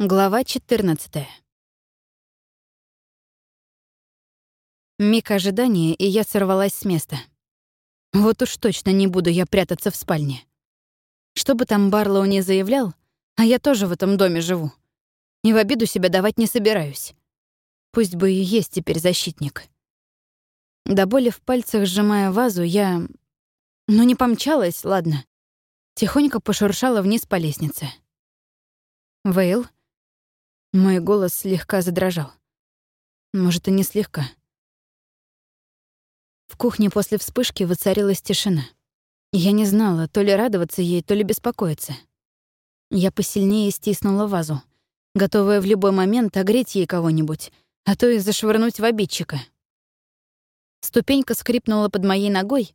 Глава 14. Миг ожидания, и я сорвалась с места. Вот уж точно не буду я прятаться в спальне. Что бы там Барлоу не заявлял, а я тоже в этом доме живу. И в обиду себя давать не собираюсь. Пусть бы и есть теперь защитник. До боли в пальцах сжимая вазу, я... Ну не помчалась, ладно. Тихонько пошуршала вниз по лестнице. «Вейл?» Мой голос слегка задрожал. Может, и не слегка. В кухне после вспышки воцарилась тишина. Я не знала, то ли радоваться ей, то ли беспокоиться. Я посильнее стиснула вазу, готовая в любой момент огреть ей кого-нибудь, а то и зашвырнуть в обидчика. Ступенька скрипнула под моей ногой,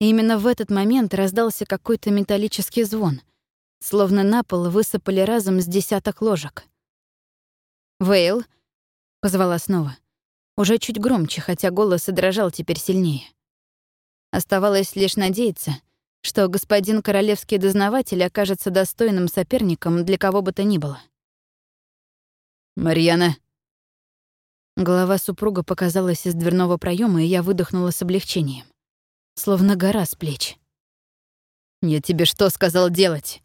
и именно в этот момент раздался какой-то металлический звон, словно на пол высыпали разом с десяток ложек. «Вейл?» — позвала снова. Уже чуть громче, хотя голос и дрожал теперь сильнее. Оставалось лишь надеяться, что господин королевский дознаватель окажется достойным соперником для кого бы то ни было. «Марьяна!» Голова супруга показалась из дверного проема, и я выдохнула с облегчением. Словно гора с плеч. «Я тебе что сказал делать?»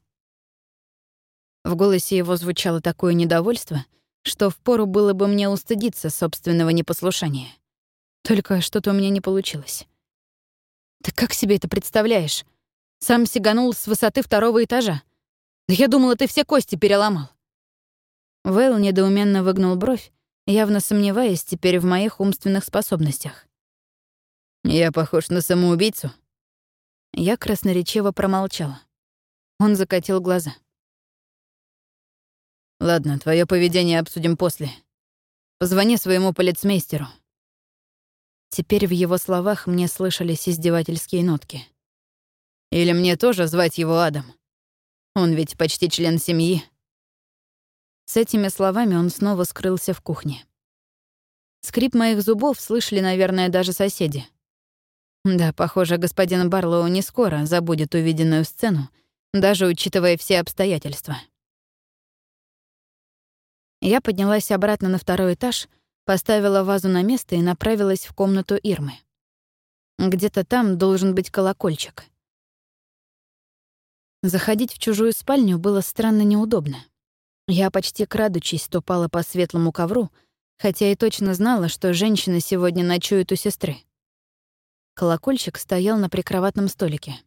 В голосе его звучало такое недовольство — что впору было бы мне устыдиться собственного непослушания. Только что-то у меня не получилось. Ты как себе это представляешь? Сам сиганул с высоты второго этажа. Да я думала, ты все кости переломал. Вейл недоуменно выгнул бровь, явно сомневаясь теперь в моих умственных способностях. «Я похож на самоубийцу?» Я красноречиво промолчала. Он закатил глаза. Ладно, твое поведение обсудим после. Позвони своему полицмейстеру. Теперь в его словах мне слышались издевательские нотки. Или мне тоже звать его Адам? Он ведь почти член семьи. С этими словами он снова скрылся в кухне. Скрип моих зубов слышали, наверное, даже соседи. Да, похоже, господин Барлоу не скоро забудет увиденную сцену, даже учитывая все обстоятельства. Я поднялась обратно на второй этаж, поставила вазу на место и направилась в комнату Ирмы. Где-то там должен быть колокольчик. Заходить в чужую спальню было странно неудобно. Я почти крадучись ступала по светлому ковру, хотя и точно знала, что женщина сегодня ночует у сестры. Колокольчик стоял на прикроватном столике.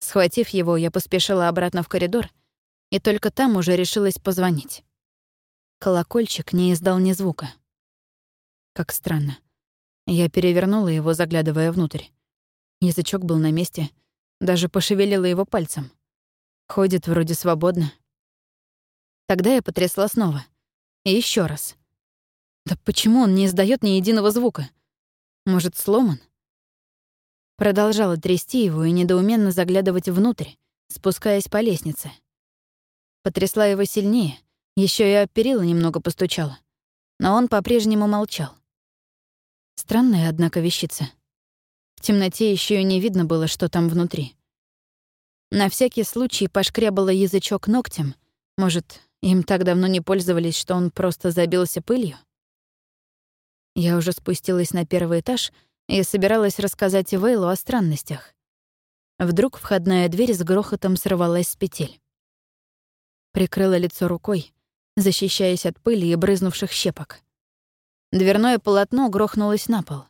Схватив его, я поспешила обратно в коридор и только там уже решилась позвонить. Колокольчик не издал ни звука. Как странно. Я перевернула его, заглядывая внутрь. Язычок был на месте, даже пошевелила его пальцем. Ходит вроде свободно. Тогда я потрясла снова. И еще раз. Да почему он не издает ни единого звука? Может, сломан? Продолжала трясти его и недоуменно заглядывать внутрь, спускаясь по лестнице. Потрясла его сильнее — еще и о перила немного постучала. Но он по-прежнему молчал. Странная, однако, вещица. В темноте еще и не видно было, что там внутри. На всякий случай пошкрябала язычок ногтем. Может, им так давно не пользовались, что он просто забился пылью? Я уже спустилась на первый этаж и собиралась рассказать Вейлу о странностях. Вдруг входная дверь с грохотом сорвалась с петель. Прикрыла лицо рукой, защищаясь от пыли и брызнувших щепок. Дверное полотно грохнулось на пол.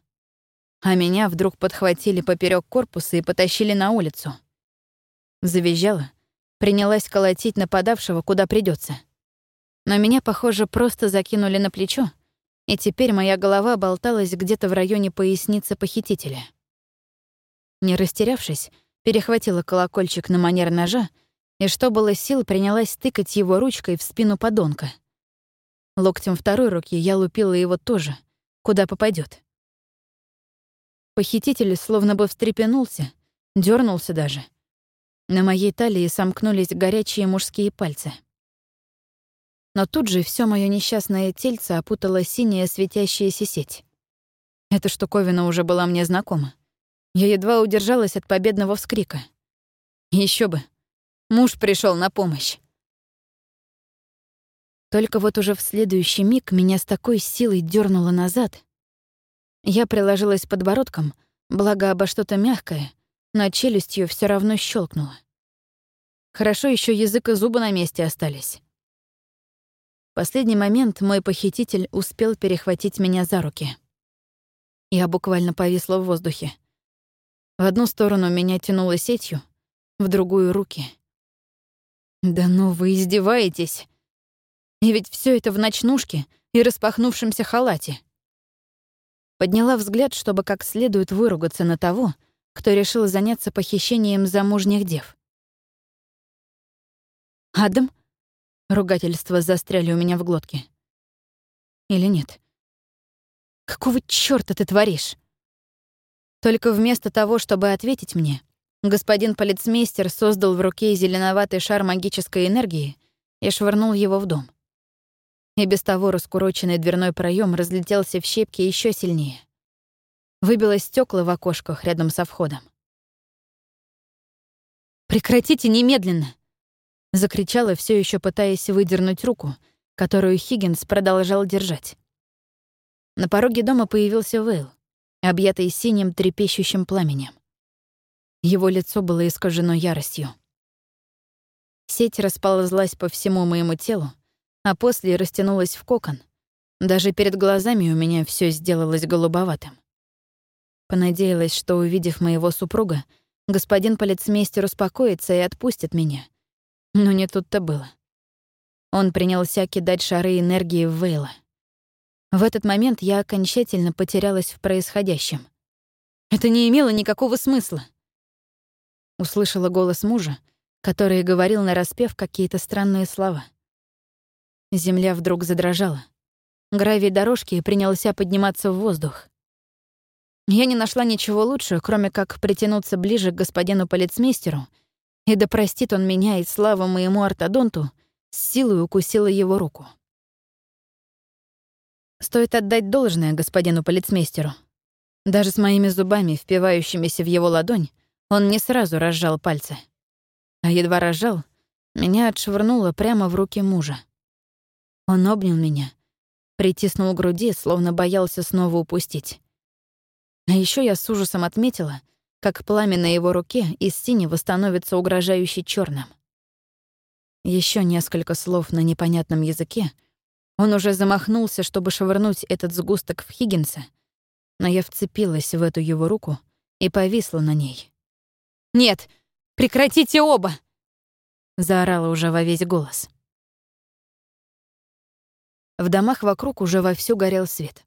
А меня вдруг подхватили поперек корпуса и потащили на улицу. Завизжала, принялась колотить нападавшего, куда придется. Но меня, похоже, просто закинули на плечо, и теперь моя голова болталась где-то в районе поясницы похитителя. Не растерявшись, перехватила колокольчик на манер ножа и что было сил, принялась тыкать его ручкой в спину подонка. Локтем второй руки я лупила его тоже, куда попадет. Похититель словно бы встрепенулся, дернулся даже. На моей талии сомкнулись горячие мужские пальцы. Но тут же все мое несчастное тельце опутала синяя светящаяся сеть. Эта штуковина уже была мне знакома. Я едва удержалась от победного вскрика. Еще бы, Муж пришел на помощь. Только вот уже в следующий миг меня с такой силой дернуло назад. Я приложилась подбородком, благо обо что-то мягкое, но челюстью все равно щелкнула. Хорошо еще язык и зубы на месте остались. В последний момент мой похититель успел перехватить меня за руки. Я буквально повисла в воздухе. В одну сторону меня тянуло сетью, в другую — руки. «Да ну вы издеваетесь!» И ведь все это в ночнушке и распахнувшемся халате. Подняла взгляд, чтобы как следует выругаться на того, кто решил заняться похищением замужних дев. «Адам?» Ругательства застряли у меня в глотке. Или нет? Какого чёрта ты творишь? Только вместо того, чтобы ответить мне, господин полицмейстер создал в руке зеленоватый шар магической энергии и швырнул его в дом и без того раскуроченный дверной проем разлетелся в щепки еще сильнее. Выбилось стекла в окошках рядом со входом. «Прекратите немедленно!» — закричала, все еще пытаясь выдернуть руку, которую Хиггинс продолжал держать. На пороге дома появился Вейл, объятый синим трепещущим пламенем. Его лицо было искажено яростью. Сеть расползлась по всему моему телу, а после растянулась в кокон. Даже перед глазами у меня все сделалось голубоватым. Понадеялась, что, увидев моего супруга, господин полицмейстер успокоится и отпустит меня. Но не тут-то было. Он принялся кидать шары энергии в Вейла. В этот момент я окончательно потерялась в происходящем. Это не имело никакого смысла. Услышала голос мужа, который говорил нараспев какие-то странные слова — Земля вдруг задрожала. Гравий дорожки принялся подниматься в воздух. Я не нашла ничего лучше, кроме как притянуться ближе к господину полицмейстеру, и да простит он меня и слава моему ортодонту, с силой укусила его руку. Стоит отдать должное господину полицмейстеру. Даже с моими зубами, впивающимися в его ладонь, он не сразу разжал пальцы. А едва разжал, меня отшвырнуло прямо в руки мужа. Он обнял меня, притиснул к груди, словно боялся снова упустить. А еще я с ужасом отметила, как пламя на его руке из синего становится угрожающе черным. Еще несколько слов на непонятном языке. Он уже замахнулся, чтобы швырнуть этот сгусток в Хиггинса, но я вцепилась в эту его руку и повисла на ней. «Нет, прекратите оба!» — заорала уже во весь голос. В домах вокруг уже вовсю горел свет.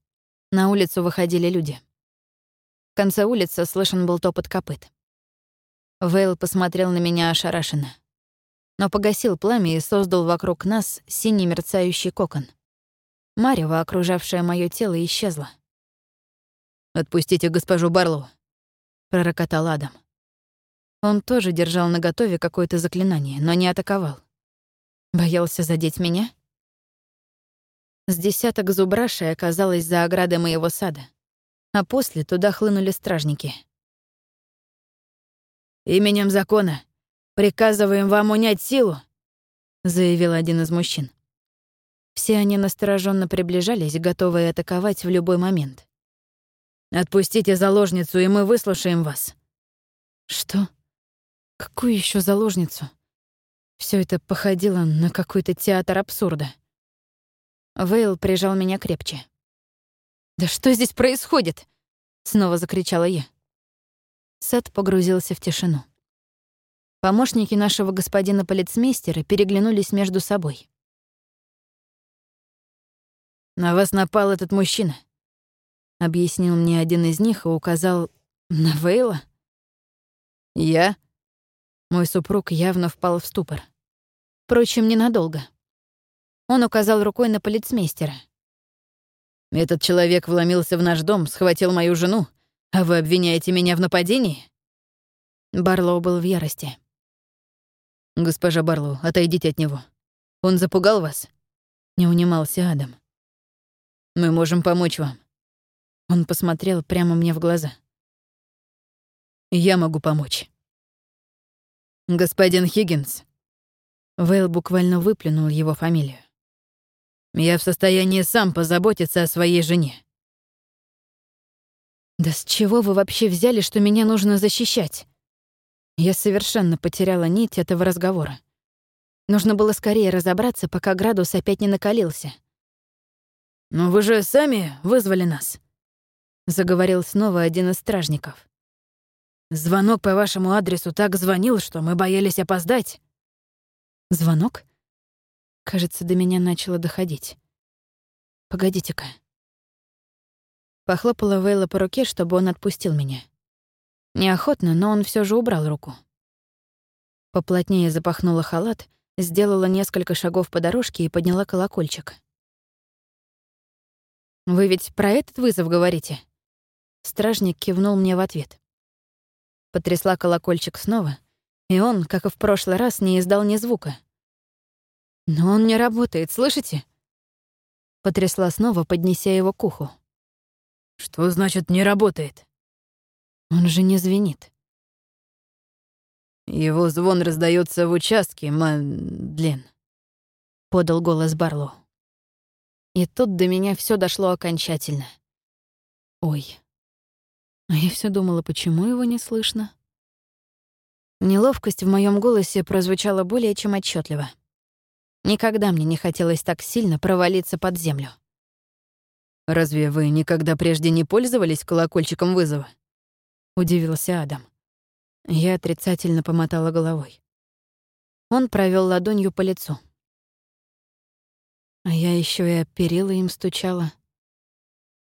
На улицу выходили люди. В конце улицы слышен был топот копыт. Вейл посмотрел на меня ошарашенно. Но погасил пламя и создал вокруг нас синий мерцающий кокон. Марево, окружавшее моё тело, исчезла. «Отпустите госпожу Барлоу», — пророкотал Адам. Он тоже держал наготове какое-то заклинание, но не атаковал. Боялся задеть меня? С десяток зубрашей оказалось за оградой моего сада, а после туда хлынули стражники. «Именем закона приказываем вам унять силу», — заявил один из мужчин. Все они настороженно приближались, готовые атаковать в любой момент. «Отпустите заложницу, и мы выслушаем вас». «Что? Какую еще заложницу?» Все это походило на какой-то театр абсурда. Вейл прижал меня крепче. «Да что здесь происходит?» — снова закричала я. Сад погрузился в тишину. Помощники нашего господина полицмейстера переглянулись между собой. «На вас напал этот мужчина», — объяснил мне один из них и указал на Вейла. «Я?» Мой супруг явно впал в ступор. Впрочем, ненадолго. Он указал рукой на полицмейстера. «Этот человек вломился в наш дом, схватил мою жену, а вы обвиняете меня в нападении?» Барлоу был в ярости. «Госпожа Барлоу, отойдите от него. Он запугал вас?» Не унимался Адам. «Мы можем помочь вам». Он посмотрел прямо мне в глаза. «Я могу помочь». «Господин Хиггинс». Вейл буквально выплюнул его фамилию. Я в состоянии сам позаботиться о своей жене. Да с чего вы вообще взяли, что меня нужно защищать? Я совершенно потеряла нить этого разговора. Нужно было скорее разобраться, пока градус опять не накалился. «Но вы же сами вызвали нас», — заговорил снова один из стражников. «Звонок по вашему адресу так звонил, что мы боялись опоздать». «Звонок?» Кажется, до меня начало доходить. «Погодите-ка». Похлопала Вейла по руке, чтобы он отпустил меня. Неохотно, но он все же убрал руку. Поплотнее запахнула халат, сделала несколько шагов по дорожке и подняла колокольчик. «Вы ведь про этот вызов говорите?» Стражник кивнул мне в ответ. Потрясла колокольчик снова, и он, как и в прошлый раз, не издал ни звука. «Но он не работает, слышите?» Потрясла снова, поднеся его к уху. «Что значит «не работает»?» Он же не звенит. Его звон раздается в участке, Мадлен. Подал голос Барлоу. И тут до меня все дошло окончательно. Ой. А я все думала, почему его не слышно? Неловкость в моем голосе прозвучала более чем отчетливо. Никогда мне не хотелось так сильно провалиться под землю. «Разве вы никогда прежде не пользовались колокольчиком вызова?» — удивился Адам. Я отрицательно помотала головой. Он провел ладонью по лицу. А я еще и оперила им стучала.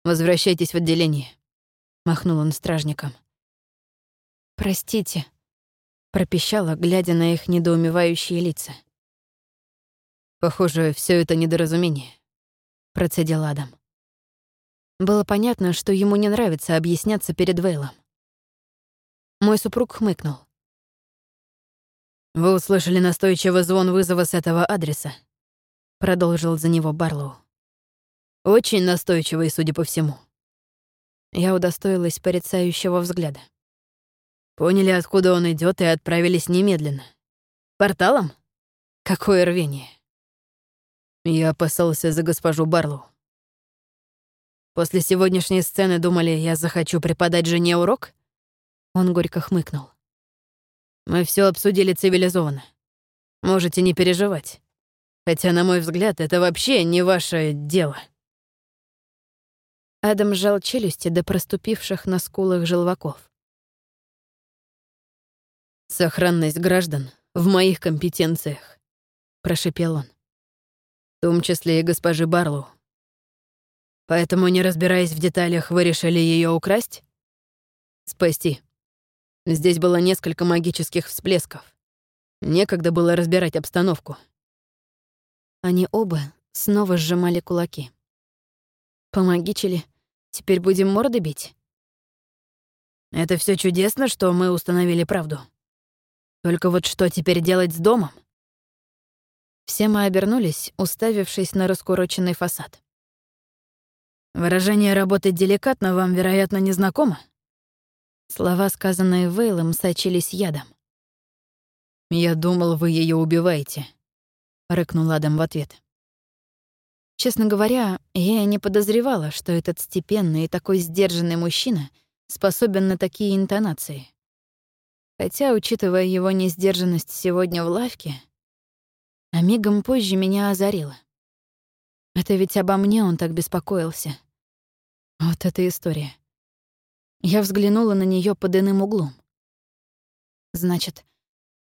«Возвращайтесь в отделение», — махнул он стражникам. «Простите», — пропищала, глядя на их недоумевающие лица. «Похоже, все это недоразумение», — процедил Адам. Было понятно, что ему не нравится объясняться перед Вейлом. Мой супруг хмыкнул. «Вы услышали настойчивый звон вызова с этого адреса?» — продолжил за него Барлоу. «Очень настойчивый, судя по всему». Я удостоилась порицающего взгляда. Поняли, откуда он идет, и отправились немедленно. Порталом? Какое рвение. Я опасался за госпожу Барлоу. После сегодняшней сцены думали, я захочу преподать жене урок? Он горько хмыкнул. «Мы все обсудили цивилизованно. Можете не переживать. Хотя, на мой взгляд, это вообще не ваше дело». Адам сжал челюсти до проступивших на скулах желваков. «Сохранность граждан в моих компетенциях», — прошепел он. «В том числе и госпожи Барлоу. Поэтому, не разбираясь в деталях, вы решили ее украсть? Спасти. Здесь было несколько магических всплесков. Некогда было разбирать обстановку. Они оба снова сжимали кулаки. «Помогичили. Теперь будем морды бить?» «Это все чудесно, что мы установили правду. Только вот что теперь делать с домом?» Все мы обернулись, уставившись на раскуроченный фасад. «Выражение «работать деликатно» вам, вероятно, не знакомо?» Слова, сказанные Вейлом, сочились ядом. «Я думал, вы ее убиваете», — рыкнул Адам в ответ. Честно говоря, я и не подозревала, что этот степенный и такой сдержанный мужчина способен на такие интонации. Хотя, учитывая его несдержанность сегодня в лавке, а мигом позже меня озарило. Это ведь обо мне он так беспокоился. Вот эта история. Я взглянула на нее под иным углом. Значит,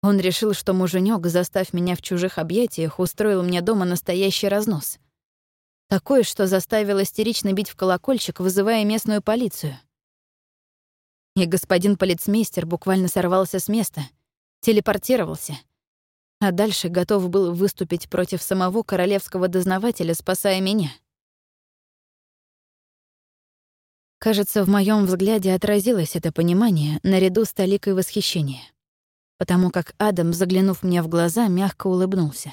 он решил, что муженек, заставь меня в чужих объятиях, устроил мне дома настоящий разнос. Такой, что заставил истерично бить в колокольчик, вызывая местную полицию. И господин полицмейстер буквально сорвался с места, телепортировался, а дальше готов был выступить против самого королевского дознавателя, спасая меня. Кажется, в моем взгляде отразилось это понимание наряду с толикой восхищения, потому как Адам, заглянув мне в глаза, мягко улыбнулся.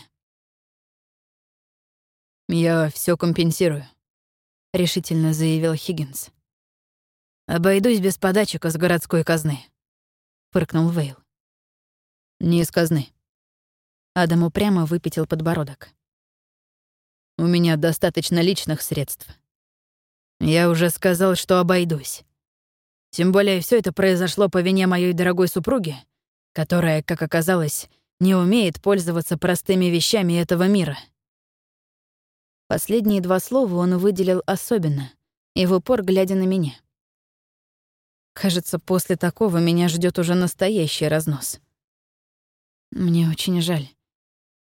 «Я все компенсирую», — решительно заявил Хиггинс. «Обойдусь без подачек из городской казны», — фыркнул Вейл. «Не из казны». Адам упрямо выпятил подбородок. У меня достаточно личных средств. Я уже сказал, что обойдусь. Тем более все это произошло по вине моей дорогой супруги, которая, как оказалось, не умеет пользоваться простыми вещами этого мира. Последние два слова он выделил особенно, и в упор глядя на меня. Кажется, после такого меня ждет уже настоящий разнос. Мне очень жаль.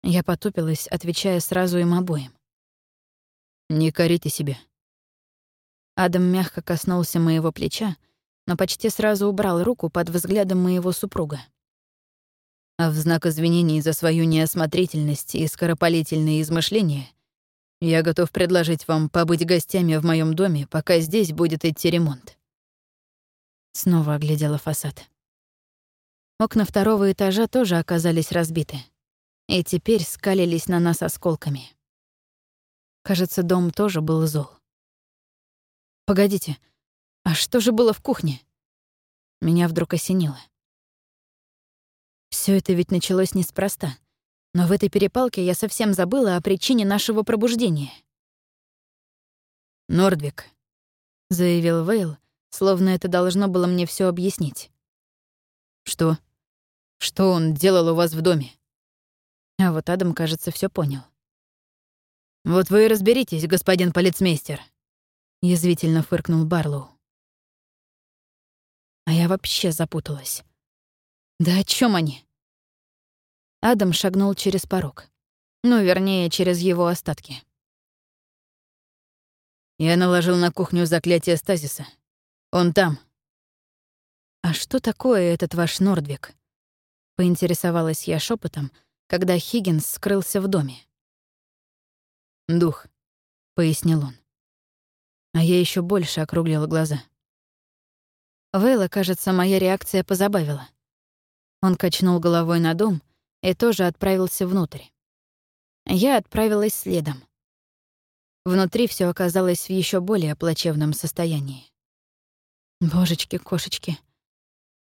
Я потупилась, отвечая сразу им обоим. «Не корите себя». Адам мягко коснулся моего плеча, но почти сразу убрал руку под взглядом моего супруга. А в знак извинений за свою неосмотрительность и скоропалительные измышления я готов предложить вам побыть гостями в моем доме, пока здесь будет идти ремонт. Снова оглядела фасад. Окна второго этажа тоже оказались разбиты. И теперь скалились на нас осколками. Кажется, дом тоже был зол. «Погодите, а что же было в кухне?» Меня вдруг осенило. Все это ведь началось неспроста. Но в этой перепалке я совсем забыла о причине нашего пробуждения. «Нордвик», — заявил Вейл, словно это должно было мне все объяснить. «Что? Что он делал у вас в доме?» А вот Адам, кажется, все понял. «Вот вы и разберитесь, господин полицмейстер», — язвительно фыркнул Барлоу. А я вообще запуталась. Да о чем они? Адам шагнул через порог. Ну, вернее, через его остатки. Я наложил на кухню заклятие стазиса. Он там. «А что такое этот ваш Нордвик?» — поинтересовалась я шепотом, когда Хиггинс скрылся в доме. «Дух», — пояснил он. А я еще больше округлила глаза. Вейла, кажется, моя реакция позабавила. Он качнул головой на дом и тоже отправился внутрь. Я отправилась следом. Внутри все оказалось в еще более плачевном состоянии. Божечки-кошечки.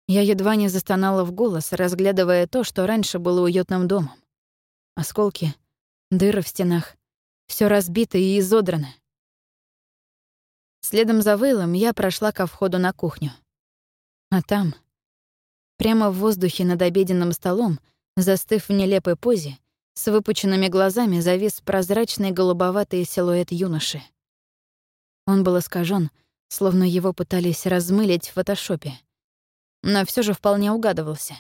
Я едва не застонала в голос, разглядывая то, что раньше было уютным домом. Осколки, дыры в стенах, все разбито и изодрано. Следом за Вейлом я прошла ко входу на кухню. А там, прямо в воздухе над обеденным столом, застыв в нелепой позе, с выпученными глазами завис прозрачный голубоватый силуэт юноши. Он был искажен, словно его пытались размылить в фотошопе. Но все же вполне угадывался.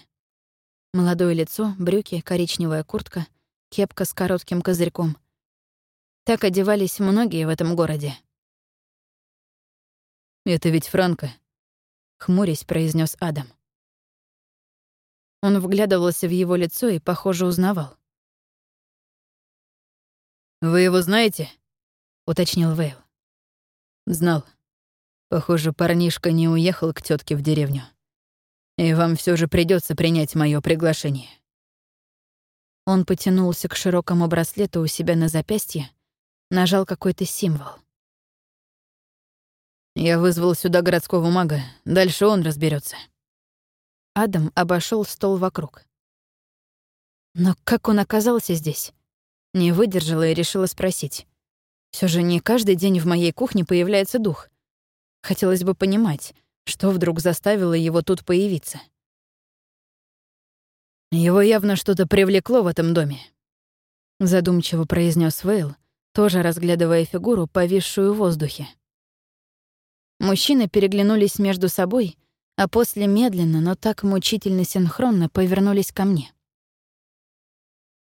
Молодое лицо, брюки, коричневая куртка, кепка с коротким козырьком. Так одевались многие в этом городе. «Это ведь Франко», — хмурясь произнес Адам. Он вглядывался в его лицо и, похоже, узнавал. «Вы его знаете?» — уточнил Вейл. «Знал. Похоже, парнишка не уехал к тетке в деревню. И вам все же придется принять мое приглашение». Он потянулся к широкому браслету у себя на запястье, нажал какой-то символ. «Я вызвал сюда городского мага. Дальше он разберется. Адам обошел стол вокруг. Но как он оказался здесь? Не выдержала и решила спросить. Все же не каждый день в моей кухне появляется дух. Хотелось бы понимать, что вдруг заставило его тут появиться. Его явно что-то привлекло в этом доме. Задумчиво произнес Вейл, тоже разглядывая фигуру, повисшую в воздухе. Мужчины переглянулись между собой а после медленно, но так мучительно синхронно повернулись ко мне.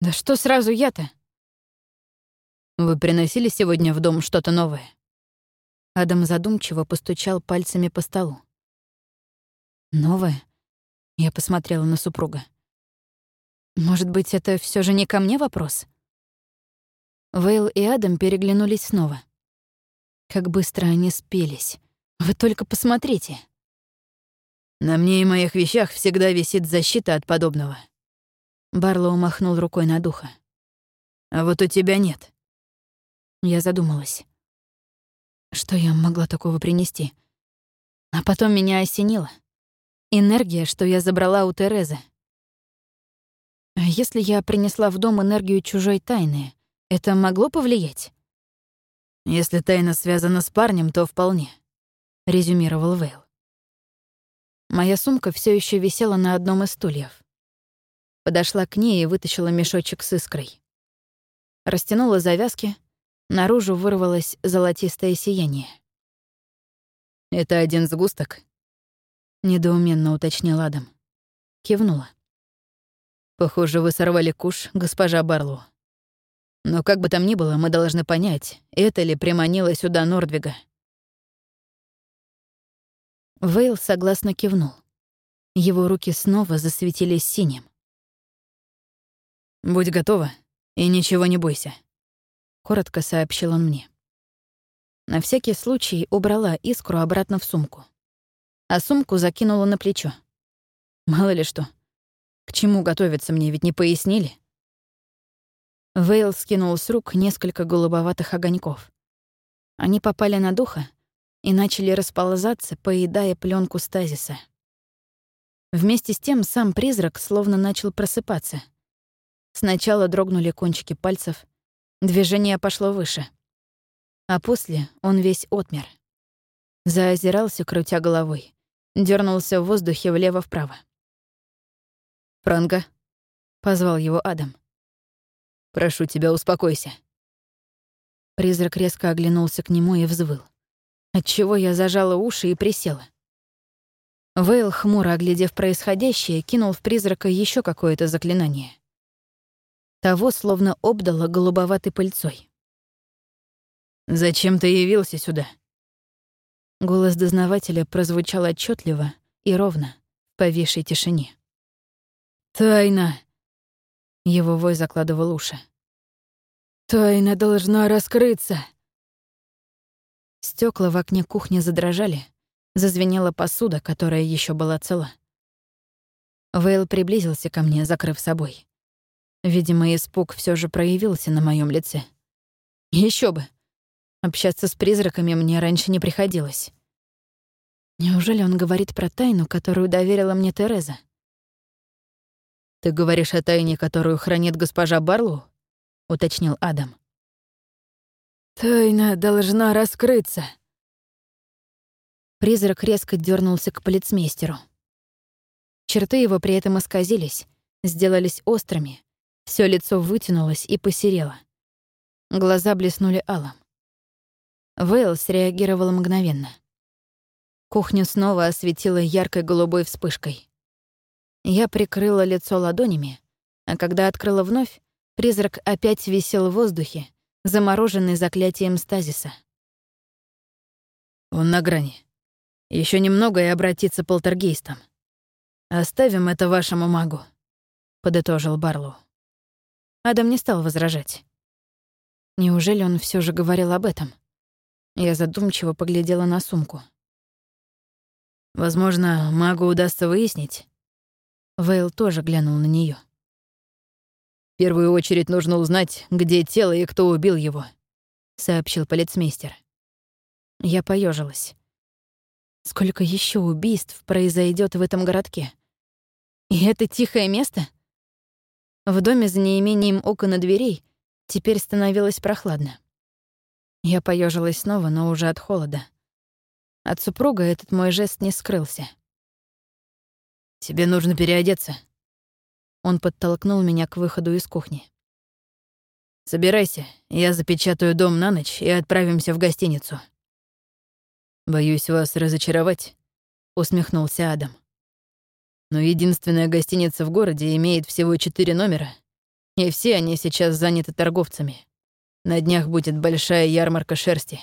«Да что сразу я-то?» «Вы приносили сегодня в дом что-то новое?» Адам задумчиво постучал пальцами по столу. «Новое?» Я посмотрела на супруга. «Может быть, это все же не ко мне вопрос?» Вейл и Адам переглянулись снова. Как быстро они спелись. Вы только посмотрите. На мне и моих вещах всегда висит защита от подобного. Барлоу махнул рукой на духа. А вот у тебя нет. Я задумалась. Что я могла такого принести? А потом меня осенило. Энергия, что я забрала у Терезы. А если я принесла в дом энергию чужой тайны, Это могло повлиять? Если тайна связана с парнем, то вполне, резюмировал Вейл. Моя сумка все еще висела на одном из стульев. Подошла к ней и вытащила мешочек с искрой. Растянула завязки, наружу вырвалось золотистое сияние. «Это один сгусток?» — недоуменно уточнил Адам. Кивнула. «Похоже, вы сорвали куш, госпожа Барлоу. Но как бы там ни было, мы должны понять, это ли приманило сюда Нордвига. Вейл согласно кивнул. Его руки снова засветились синим. «Будь готова и ничего не бойся», — коротко сообщил он мне. На всякий случай убрала искру обратно в сумку. А сумку закинула на плечо. Мало ли что. К чему готовиться мне, ведь не пояснили. Вейл скинул с рук несколько голубоватых огоньков. Они попали на духа и начали расползаться, поедая пленку стазиса. Вместе с тем сам призрак словно начал просыпаться. Сначала дрогнули кончики пальцев, движение пошло выше. А после он весь отмер. Заозирался, крутя головой, дернулся в воздухе влево-вправо. «Франко», — позвал его Адам. Прошу тебя, успокойся». Призрак резко оглянулся к нему и взвыл. Отчего я зажала уши и присела. Вейл, хмуро оглядев происходящее, кинул в призрака еще какое-то заклинание. Того словно обдало голубоватой пыльцой. «Зачем ты явился сюда?» Голос дознавателя прозвучал отчетливо и ровно, в повисшей тишине. «Тайна!» Его вой закладывал уши. «Тайна должна раскрыться!» Стекла в окне кухни задрожали, зазвенела посуда, которая еще была цела. Вейл приблизился ко мне, закрыв собой. Видимо, испуг все же проявился на моем лице. Еще бы! Общаться с призраками мне раньше не приходилось. Неужели он говорит про тайну, которую доверила мне Тереза? «Ты говоришь о тайне, которую хранит госпожа Барлоу?» — уточнил Адам. «Тайна должна раскрыться». Призрак резко дернулся к полицмейстеру. Черты его при этом исказились, сделались острыми, все лицо вытянулось и посерело. Глаза блеснули алым. Вейл среагировал мгновенно. Кухню снова осветила яркой голубой вспышкой. Я прикрыла лицо ладонями, а когда открыла вновь, призрак опять висел в воздухе, замороженный заклятием стазиса. Он на грани. Еще немного и обратиться полтергейстом. Оставим это вашему магу, подытожил Барлоу. Адам не стал возражать. Неужели он все же говорил об этом? Я задумчиво поглядела на сумку. Возможно, магу удастся выяснить, Вейл тоже глянул на нее. «В первую очередь нужно узнать, где тело и кто убил его», — сообщил полицмейстер. Я поежилась. Сколько еще убийств произойдет в этом городке? И это тихое место? В доме за неимением окон и дверей теперь становилось прохладно. Я поежилась снова, но уже от холода. От супруга этот мой жест не скрылся. «Тебе нужно переодеться». Он подтолкнул меня к выходу из кухни. «Собирайся, я запечатаю дом на ночь и отправимся в гостиницу». «Боюсь вас разочаровать», — усмехнулся Адам. «Но единственная гостиница в городе имеет всего четыре номера, и все они сейчас заняты торговцами. На днях будет большая ярмарка шерсти».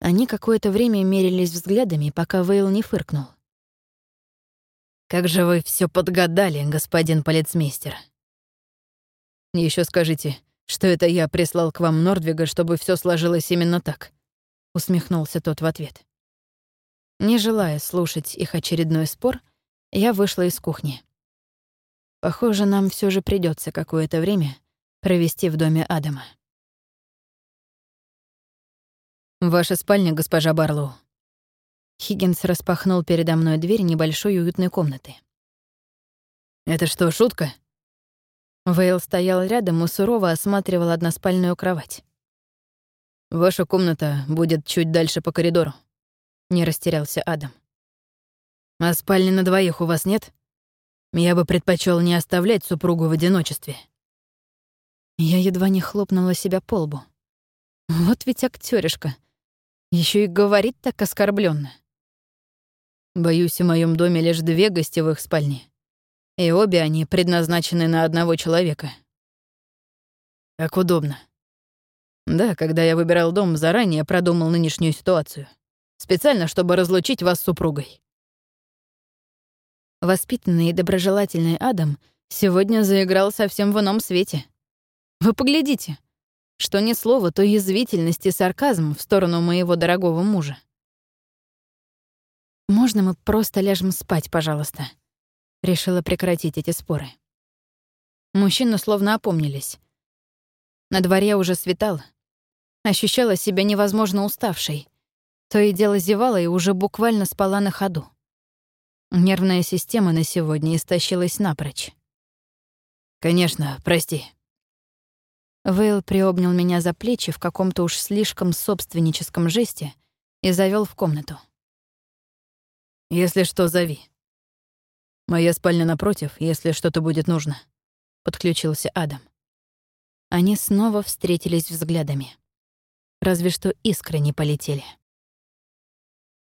Они какое-то время мерились взглядами, пока Вейл не фыркнул. Как же вы все подгадали, господин полицмейстер. Еще скажите, что это я прислал к вам Нордвига, чтобы все сложилось именно так, усмехнулся тот в ответ. Не желая слушать их очередной спор, я вышла из кухни. Похоже, нам все же придется какое-то время провести в доме Адама. «Ваша спальня, госпожа Барлоу», Хиггинс распахнул передо мной дверь небольшой уютной комнаты. «Это что, шутка?» Вейл стоял рядом и сурово осматривал односпальную кровать. «Ваша комната будет чуть дальше по коридору», — не растерялся Адам. «А спальни на двоих у вас нет? Я бы предпочел не оставлять супругу в одиночестве». Я едва не хлопнула себя по лбу. Вот ведь актёришка. Еще и говорит так оскорбленно. Боюсь, в моем доме лишь две гостевых спальни. И обе они предназначены на одного человека. Как удобно. Да, когда я выбирал дом, заранее продумал нынешнюю ситуацию. Специально, чтобы разлучить вас с супругой. Воспитанный и доброжелательный Адам сегодня заиграл совсем в ином свете. Вы поглядите, что ни слова, то язвительность и сарказм в сторону моего дорогого мужа. «Можно мы просто ляжем спать, пожалуйста?» Решила прекратить эти споры. Мужчины словно опомнились. На дворе уже светало. Ощущала себя невозможно уставшей. То и дело зевала и уже буквально спала на ходу. Нервная система на сегодня истощилась напрочь. «Конечно, прости», Вейл приобнял меня за плечи в каком-то уж слишком собственническом жесте и завел в комнату. «Если что, зови. Моя спальня напротив, если что-то будет нужно», — подключился Адам. Они снова встретились взглядами. Разве что искры не полетели.